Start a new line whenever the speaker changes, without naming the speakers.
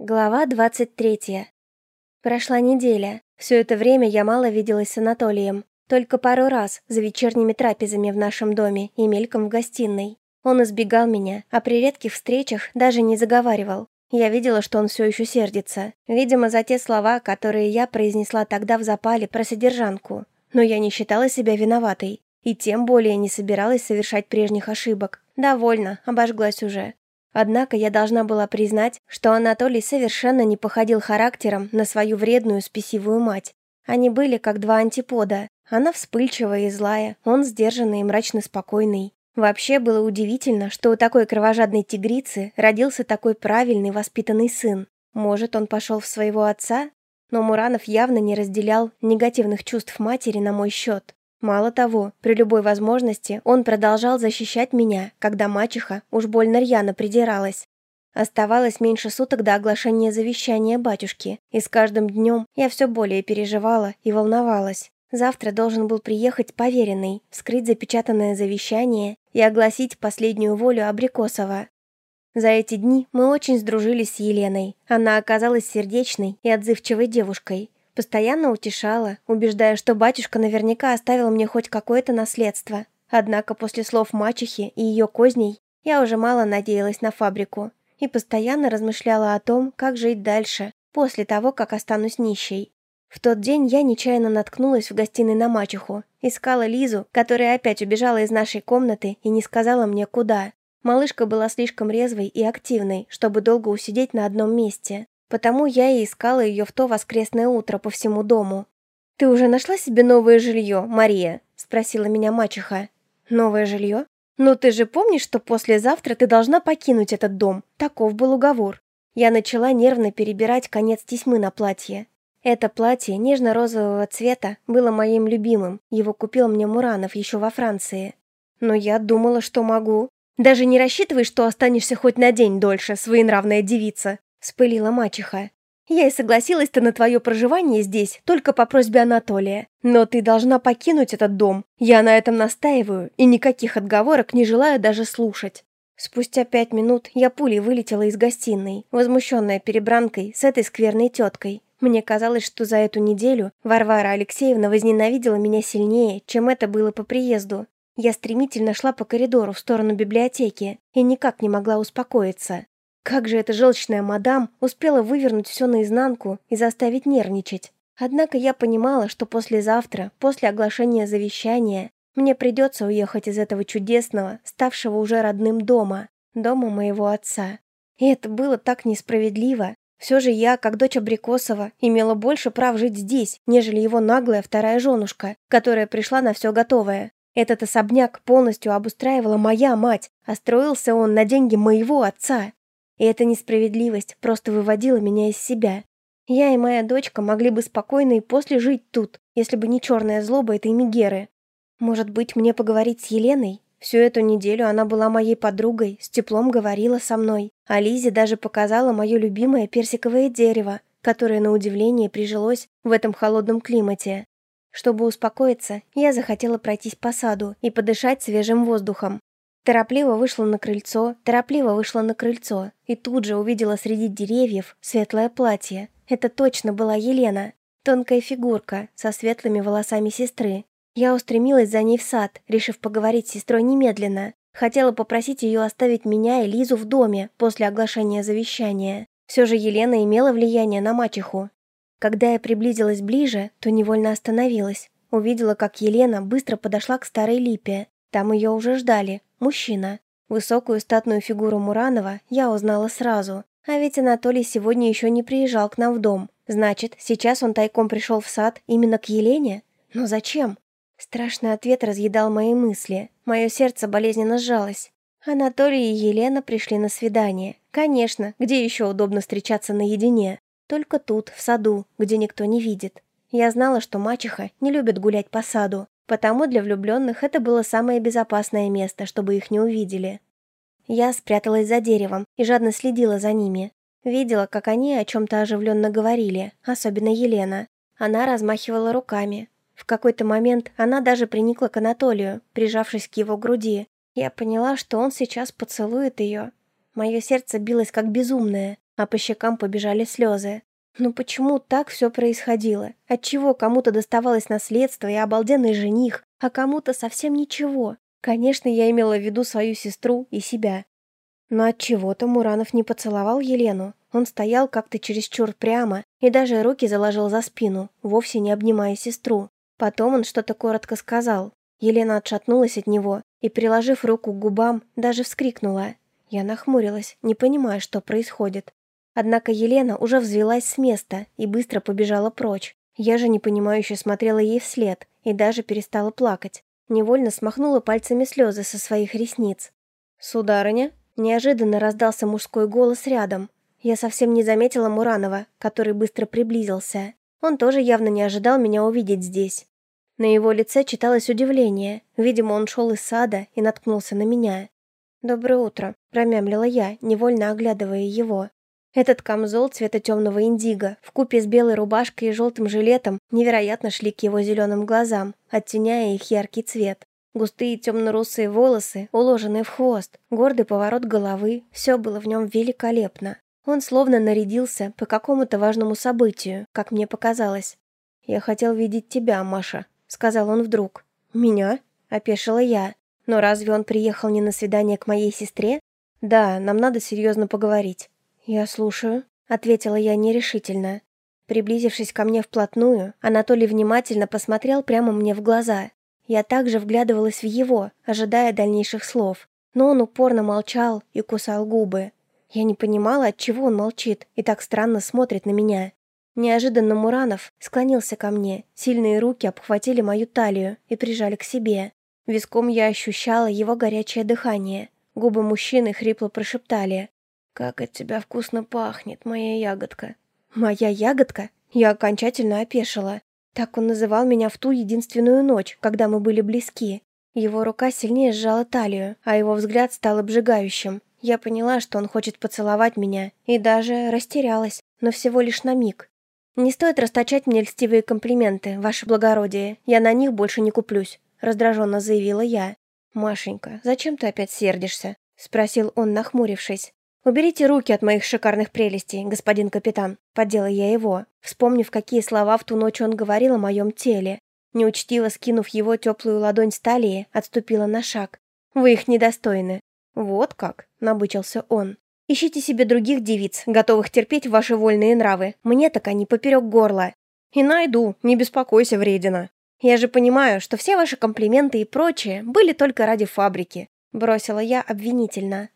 Глава 23. Прошла неделя. Все это время я мало виделась с Анатолием. Только пару раз за вечерними трапезами в нашем доме и мельком в гостиной. Он избегал меня, а при редких встречах даже не заговаривал. Я видела, что он все еще сердится. Видимо, за те слова, которые я произнесла тогда в запале про содержанку. Но я не считала себя виноватой. И тем более не собиралась совершать прежних ошибок. Довольно, обожглась уже. Однако я должна была признать, что Анатолий совершенно не походил характером на свою вредную спесивую мать. Они были как два антипода. Она вспыльчивая и злая, он сдержанный и мрачно спокойный. Вообще было удивительно, что у такой кровожадной тигрицы родился такой правильный воспитанный сын. Может, он пошел в своего отца? Но Муранов явно не разделял негативных чувств матери на мой счет. Мало того, при любой возможности он продолжал защищать меня, когда мачеха уж больно рьяно придиралась. Оставалось меньше суток до оглашения завещания батюшки, и с каждым днем я все более переживала и волновалась. Завтра должен был приехать поверенный, вскрыть запечатанное завещание и огласить последнюю волю Абрикосова. За эти дни мы очень сдружились с Еленой. Она оказалась сердечной и отзывчивой девушкой, Постоянно утешала, убеждая, что батюшка наверняка оставил мне хоть какое-то наследство. Однако после слов мачехи и ее козней я уже мало надеялась на фабрику и постоянно размышляла о том, как жить дальше, после того, как останусь нищей. В тот день я нечаянно наткнулась в гостиной на мачеху, искала Лизу, которая опять убежала из нашей комнаты и не сказала мне куда. Малышка была слишком резвой и активной, чтобы долго усидеть на одном месте. Потому я и искала ее в то воскресное утро по всему дому. «Ты уже нашла себе новое жилье, Мария?» – спросила меня мачеха. «Новое жилье? Ну ты же помнишь, что послезавтра ты должна покинуть этот дом? Таков был уговор». Я начала нервно перебирать конец тесьмы на платье. Это платье нежно-розового цвета было моим любимым, его купил мне Муранов еще во Франции. Но я думала, что могу. Даже не рассчитывай, что останешься хоть на день дольше, своенравная девица. — спылила мачеха. «Я и согласилась-то на твое проживание здесь только по просьбе Анатолия. Но ты должна покинуть этот дом. Я на этом настаиваю и никаких отговорок не желаю даже слушать». Спустя пять минут я пулей вылетела из гостиной, возмущенная перебранкой с этой скверной теткой. Мне казалось, что за эту неделю Варвара Алексеевна возненавидела меня сильнее, чем это было по приезду. Я стремительно шла по коридору в сторону библиотеки и никак не могла успокоиться. Как же эта желчная мадам успела вывернуть все наизнанку и заставить нервничать? Однако я понимала, что послезавтра, после оглашения завещания, мне придется уехать из этого чудесного, ставшего уже родным дома, дома моего отца. И это было так несправедливо. Все же я, как дочь Абрикосова, имела больше прав жить здесь, нежели его наглая вторая женушка, которая пришла на все готовое. Этот особняк полностью обустраивала моя мать, а строился он на деньги моего отца. И эта несправедливость просто выводила меня из себя. Я и моя дочка могли бы спокойно и после жить тут, если бы не черная злоба этой Мегеры. Может быть, мне поговорить с Еленой? Всю эту неделю она была моей подругой, с теплом говорила со мной, а Лизе даже показала мое любимое персиковое дерево, которое, на удивление, прижилось в этом холодном климате. Чтобы успокоиться, я захотела пройтись по саду и подышать свежим воздухом. Торопливо вышла на крыльцо, торопливо вышла на крыльцо и тут же увидела среди деревьев светлое платье. Это точно была Елена. Тонкая фигурка со светлыми волосами сестры. Я устремилась за ней в сад, решив поговорить с сестрой немедленно. Хотела попросить ее оставить меня и Лизу в доме после оглашения завещания. Все же Елена имела влияние на мачеху. Когда я приблизилась ближе, то невольно остановилась. Увидела, как Елена быстро подошла к старой липе. Там ее уже ждали, Мужчина. Высокую статную фигуру Муранова я узнала сразу. А ведь Анатолий сегодня еще не приезжал к нам в дом. Значит, сейчас он тайком пришел в сад именно к Елене? Но зачем? Страшный ответ разъедал мои мысли. Мое сердце болезненно сжалось. Анатолий и Елена пришли на свидание. Конечно, где еще удобно встречаться наедине? Только тут, в саду, где никто не видит. Я знала, что мачеха не любит гулять по саду. Потому для влюбленных это было самое безопасное место, чтобы их не увидели. Я спряталась за деревом и жадно следила за ними. Видела, как они о чем-то оживленно говорили, особенно Елена. Она размахивала руками. В какой-то момент она даже приникла к Анатолию, прижавшись к его груди. Я поняла, что он сейчас поцелует ее. Мое сердце билось как безумное. а по щекам побежали слезы. Ну почему так все происходило? Отчего кому-то доставалось наследство и обалденный жених, а кому-то совсем ничего? Конечно, я имела в виду свою сестру и себя. Но отчего-то Муранов не поцеловал Елену. Он стоял как-то чересчур прямо и даже руки заложил за спину, вовсе не обнимая сестру. Потом он что-то коротко сказал. Елена отшатнулась от него и, приложив руку к губам, даже вскрикнула. Я нахмурилась, не понимая, что происходит. Однако Елена уже взвелась с места и быстро побежала прочь. Я же непонимающе смотрела ей вслед и даже перестала плакать. Невольно смахнула пальцами слезы со своих ресниц. «Сударыня?» Неожиданно раздался мужской голос рядом. Я совсем не заметила Муранова, который быстро приблизился. Он тоже явно не ожидал меня увидеть здесь. На его лице читалось удивление. Видимо, он шел из сада и наткнулся на меня. «Доброе утро», – промямлила я, невольно оглядывая его. Этот камзол цвета темного индиго в купе с белой рубашкой и желтым жилетом невероятно шли к его зеленым глазам, оттеняя их яркий цвет. Густые темно-русые волосы, уложенные в хвост, гордый поворот головы – все было в нем великолепно. Он словно нарядился по какому-то важному событию, как мне показалось. «Я хотел видеть тебя, Маша», – сказал он вдруг. «Меня?» – опешила я. «Но разве он приехал не на свидание к моей сестре?» «Да, нам надо серьезно поговорить». «Я слушаю», — ответила я нерешительно. Приблизившись ко мне вплотную, Анатолий внимательно посмотрел прямо мне в глаза. Я также вглядывалась в его, ожидая дальнейших слов, но он упорно молчал и кусал губы. Я не понимала, от чего он молчит и так странно смотрит на меня. Неожиданно Муранов склонился ко мне, сильные руки обхватили мою талию и прижали к себе. Виском я ощущала его горячее дыхание. Губы мужчины хрипло прошептали «Как от тебя вкусно пахнет, моя ягодка!» «Моя ягодка?» Я окончательно опешила. Так он называл меня в ту единственную ночь, когда мы были близки. Его рука сильнее сжала талию, а его взгляд стал обжигающим. Я поняла, что он хочет поцеловать меня, и даже растерялась, но всего лишь на миг. «Не стоит расточать мне льстивые комплименты, ваше благородие, я на них больше не куплюсь», раздраженно заявила я. «Машенька, зачем ты опять сердишься?» спросил он, нахмурившись. «Уберите руки от моих шикарных прелестей, господин капитан», — поддела я его, вспомнив, какие слова в ту ночь он говорил о моем теле. Неучтиво скинув его теплую ладонь с талии, отступила на шаг. «Вы их недостойны». «Вот как», — набычился он. «Ищите себе других девиц, готовых терпеть ваши вольные нравы. Мне так они поперек горла». «И найду, не беспокойся, вредина». «Я же понимаю, что все ваши комплименты и прочее были только ради фабрики», — бросила я обвинительно.